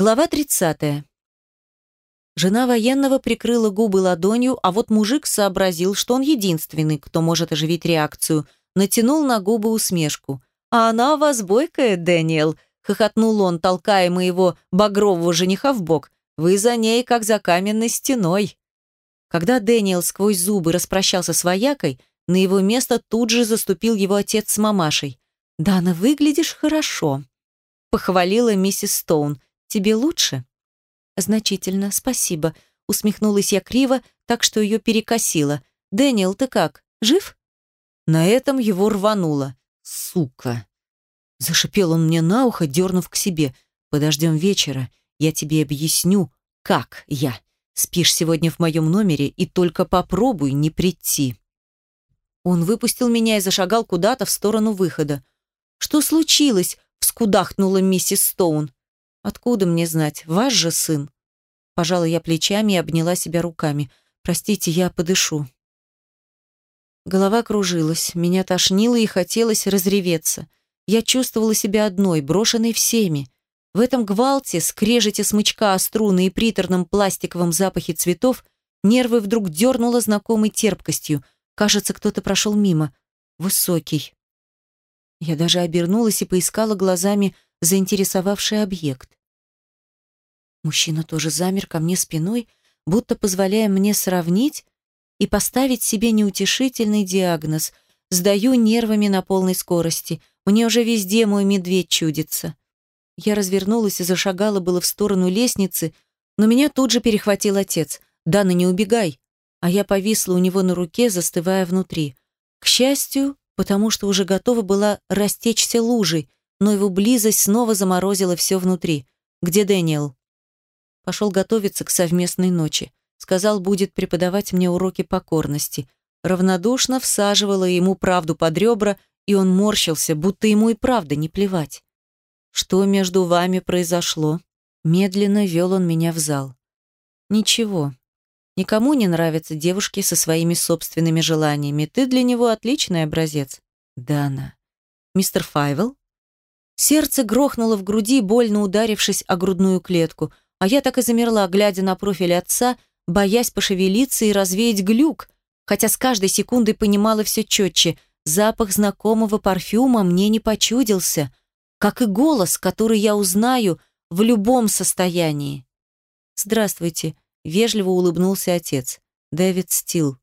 Глава 30. Жена военного прикрыла губы ладонью, а вот мужик сообразил, что он единственный, кто может оживить реакцию, натянул на губы усмешку. «А она у вас бойкая, Дэниел», — хохотнул он, толкая моего багрового жениха в бок. «Вы за ней, как за каменной стеной». Когда Дэниел сквозь зубы распрощался с воякой, на его место тут же заступил его отец с мамашей. «Дана, выглядишь хорошо», — похвалила миссис Стоун. Тебе лучше?» «Значительно, спасибо», — усмехнулась я криво, так что ее перекосило. «Дэниел, ты как, жив?» На этом его рвануло. «Сука!» Зашипел он мне на ухо, дернув к себе. «Подождем вечера, я тебе объясню, как я. Спишь сегодня в моем номере и только попробуй не прийти». Он выпустил меня и зашагал куда-то в сторону выхода. «Что случилось?» — вскудахнула миссис Стоун. Откуда мне знать? Ваш же сын. Пожала я плечами и обняла себя руками. Простите, я подышу. Голова кружилась, меня тошнило и хотелось разреветься. Я чувствовала себя одной, брошенной всеми. В этом гвалте, скрежете смычка о струны и приторном пластиковом запахе цветов, нервы вдруг дернуло знакомой терпкостью. Кажется, кто-то прошел мимо. Высокий. Я даже обернулась и поискала глазами заинтересовавший объект. Мужчина тоже замер ко мне спиной, будто позволяя мне сравнить и поставить себе неутешительный диагноз. Сдаю нервами на полной скорости. Мне уже везде мой медведь чудится. Я развернулась и зашагала было в сторону лестницы, но меня тут же перехватил отец. «Дана, не убегай!» А я повисла у него на руке, застывая внутри. К счастью, потому что уже готова была растечься лужей, но его близость снова заморозила все внутри. «Где Дэниел?» Пошел готовиться к совместной ночи. Сказал, будет преподавать мне уроки покорности. Равнодушно всаживала ему правду под ребра, и он морщился, будто ему и правда не плевать. «Что между вами произошло?» Медленно вел он меня в зал. «Ничего. Никому не нравятся девушки со своими собственными желаниями. Ты для него отличный образец». «Дана». «Мистер Файвел?» Сердце грохнуло в груди, больно ударившись о грудную клетку, а я так и замерла, глядя на профиль отца, боясь пошевелиться и развеять глюк, хотя с каждой секундой понимала все четче, запах знакомого парфюма мне не почудился, как и голос, который я узнаю в любом состоянии. «Здравствуйте», — вежливо улыбнулся отец. «Дэвид Стил».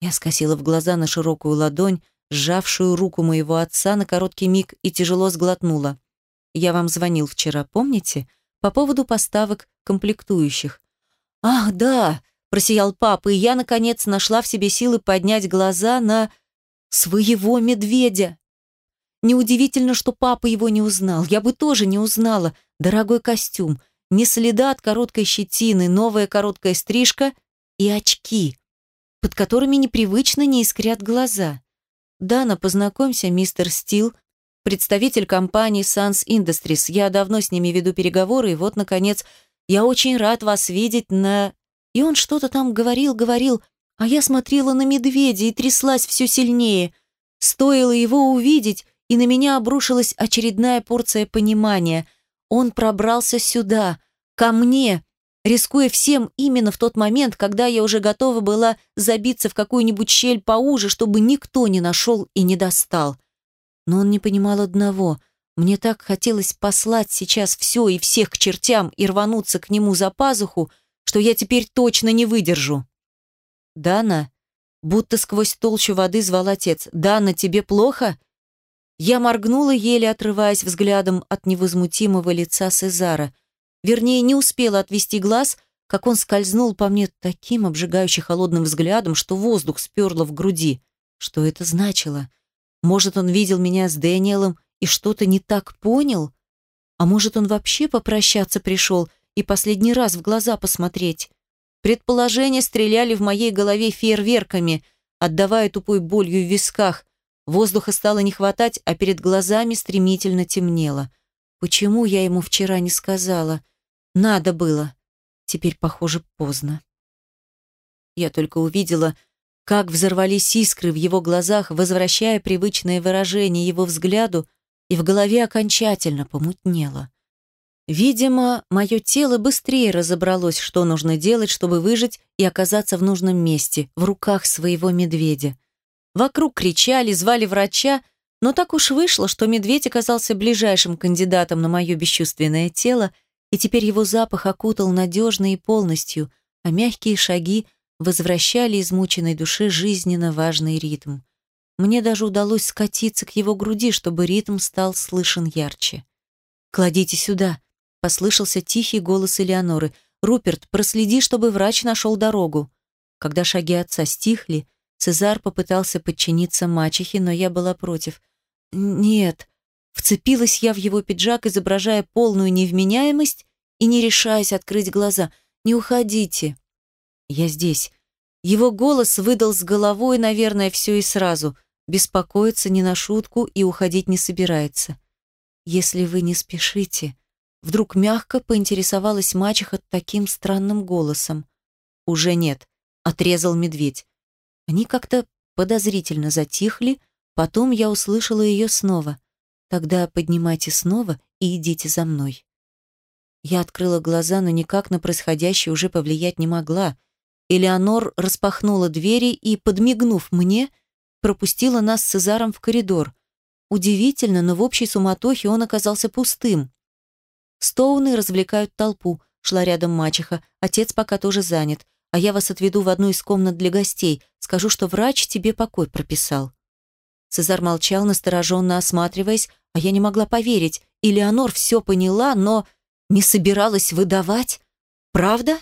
Я скосила в глаза на широкую ладонь, сжавшую руку моего отца на короткий миг и тяжело сглотнула. «Я вам звонил вчера, помните? По поводу поставок комплектующих». «Ах, да!» – просиял папа, и я, наконец, нашла в себе силы поднять глаза на своего медведя. Неудивительно, что папа его не узнал. Я бы тоже не узнала. Дорогой костюм, не следа от короткой щетины, новая короткая стрижка и очки, под которыми непривычно не искрят глаза. «Дана, познакомься, мистер Стил, представитель компании Sans Industries. Я давно с ними веду переговоры, и вот, наконец, я очень рад вас видеть на...» И он что-то там говорил, говорил, а я смотрела на медведя и тряслась все сильнее. Стоило его увидеть, и на меня обрушилась очередная порция понимания. Он пробрался сюда, ко мне, рискуя всем именно в тот момент, когда я уже готова была забиться в какую-нибудь щель поуже, чтобы никто не нашел и не достал. Но он не понимал одного. Мне так хотелось послать сейчас все и всех к чертям и рвануться к нему за пазуху, что я теперь точно не выдержу. «Дана?» Будто сквозь толщу воды звал отец. «Дана, тебе плохо?» Я моргнула, еле отрываясь взглядом от невозмутимого лица Сезара. Вернее, не успела отвести глаз, как он скользнул по мне таким обжигающе холодным взглядом, что воздух сперло в груди. Что это значило? Может, он видел меня с Дэниелом и что-то не так понял? А может, он вообще попрощаться пришел и последний раз в глаза посмотреть? Предположения стреляли в моей голове фейерверками, отдавая тупой болью в висках. Воздуха стало не хватать, а перед глазами стремительно темнело. Почему я ему вчера не сказала? Надо было. Теперь, похоже, поздно. Я только увидела, как взорвались искры в его глазах, возвращая привычное выражение его взгляду, и в голове окончательно помутнело. Видимо, мое тело быстрее разобралось, что нужно делать, чтобы выжить и оказаться в нужном месте, в руках своего медведя. Вокруг кричали, звали врача, но так уж вышло, что медведь оказался ближайшим кандидатом на мое бесчувственное тело, и теперь его запах окутал надежно и полностью, а мягкие шаги возвращали измученной душе жизненно важный ритм. Мне даже удалось скатиться к его груди, чтобы ритм стал слышен ярче. «Кладите сюда», — послышался тихий голос Элеоноры. «Руперт, проследи, чтобы врач нашел дорогу». Когда шаги отца стихли, Цезар попытался подчиниться мачехе, но я была против. «Нет». Вцепилась я в его пиджак, изображая полную невменяемость и не решаясь открыть глаза. «Не уходите». «Я здесь». Его голос выдал с головой, наверное, все и сразу. Беспокоится не на шутку и уходить не собирается. «Если вы не спешите...» Вдруг мягко поинтересовалась мачеха таким странным голосом. «Уже нет», — отрезал медведь. Они как-то подозрительно затихли, потом я услышала ее снова. «Тогда поднимайте снова и идите за мной». Я открыла глаза, но никак на происходящее уже повлиять не могла. Элеонор распахнула двери и, подмигнув мне, пропустила нас с Цезаром в коридор. Удивительно, но в общей суматохе он оказался пустым. Стоуны развлекают толпу, шла рядом мачеха, отец пока тоже занят, а я вас отведу в одну из комнат для гостей, скажу, что врач тебе покой прописал». Цезар молчал, настороженно осматриваясь, а я не могла поверить. И все поняла, но не собиралась выдавать. Правда?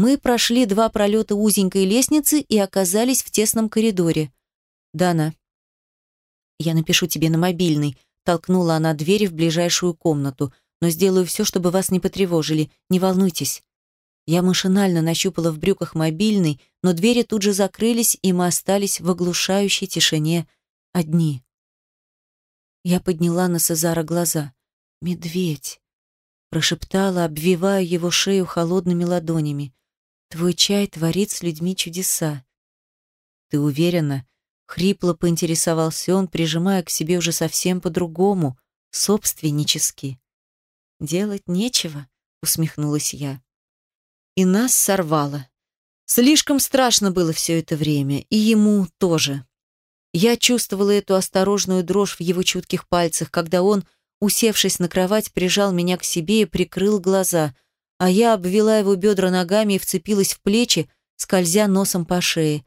Мы прошли два пролета узенькой лестницы и оказались в тесном коридоре. «Дана, я напишу тебе на мобильный», толкнула она двери в ближайшую комнату но сделаю все, чтобы вас не потревожили. Не волнуйтесь». Я машинально нащупала в брюках мобильный, но двери тут же закрылись, и мы остались в оглушающей тишине одни. Я подняла на Сезара глаза. «Медведь!» Прошептала, обвивая его шею холодными ладонями. «Твой чай творит с людьми чудеса». «Ты уверена?» Хрипло поинтересовался он, прижимая к себе уже совсем по-другому, собственнически. «Делать нечего», — усмехнулась я. И нас сорвало. Слишком страшно было все это время, и ему тоже. Я чувствовала эту осторожную дрожь в его чутких пальцах, когда он, усевшись на кровать, прижал меня к себе и прикрыл глаза, а я обвела его бедра ногами и вцепилась в плечи, скользя носом по шее.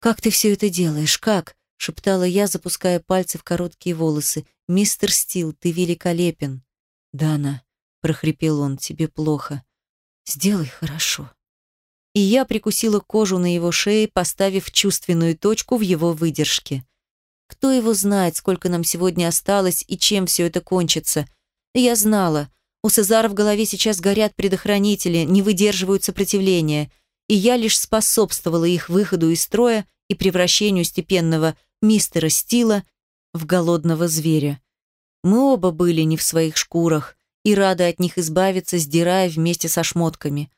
«Как ты все это делаешь? Как?» — шептала я, запуская пальцы в короткие волосы. «Мистер Стил, ты великолепен!» «Дана», — прохрипел он, — «тебе плохо. Сделай хорошо». И я прикусила кожу на его шее, поставив чувственную точку в его выдержке. Кто его знает, сколько нам сегодня осталось и чем все это кончится. Я знала, у Цезара в голове сейчас горят предохранители, не выдерживают сопротивления, и я лишь способствовала их выходу из строя и превращению степенного мистера Стила в голодного зверя. Мы оба были не в своих шкурах и рады от них избавиться, сдирая вместе со шмотками.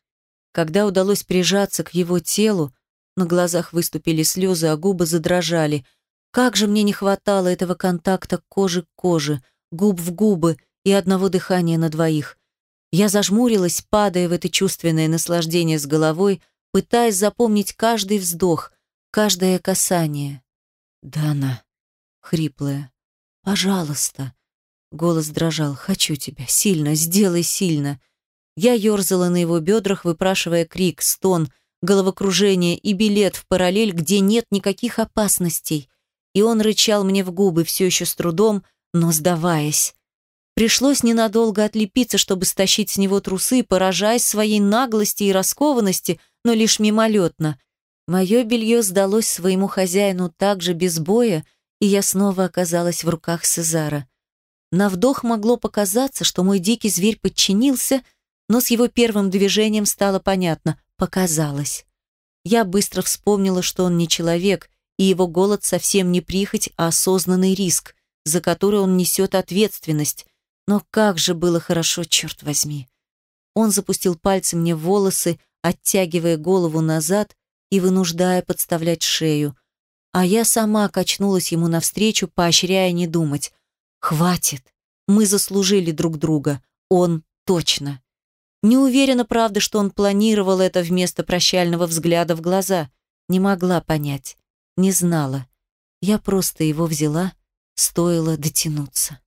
Когда удалось прижаться к его телу, на глазах выступили слезы, а губы задрожали. Как же мне не хватало этого контакта кожи к коже, губ в губы и одного дыхания на двоих. Я зажмурилась, падая в это чувственное наслаждение с головой, пытаясь запомнить каждый вздох, каждое касание. «Дана», хриплая, «пожалуйста», Голос дрожал. «Хочу тебя. Сильно. Сделай сильно». Я ерзала на его бедрах, выпрашивая крик, стон, головокружение и билет в параллель, где нет никаких опасностей. И он рычал мне в губы, все еще с трудом, но сдаваясь. Пришлось ненадолго отлепиться, чтобы стащить с него трусы, поражаясь своей наглости и раскованности, но лишь мимолетно. Мое белье сдалось своему хозяину так же без боя, и я снова оказалась в руках Сезара. На вдох могло показаться, что мой дикий зверь подчинился, но с его первым движением стало понятно – показалось. Я быстро вспомнила, что он не человек, и его голод совсем не прихоть, а осознанный риск, за который он несет ответственность. Но как же было хорошо, черт возьми. Он запустил пальцы мне в волосы, оттягивая голову назад и вынуждая подставлять шею. А я сама качнулась ему навстречу, поощряя не думать. Хватит. Мы заслужили друг друга. Он точно. Не уверена, правда, что он планировал это вместо прощального взгляда в глаза. Не могла понять. Не знала. Я просто его взяла, стоило дотянуться.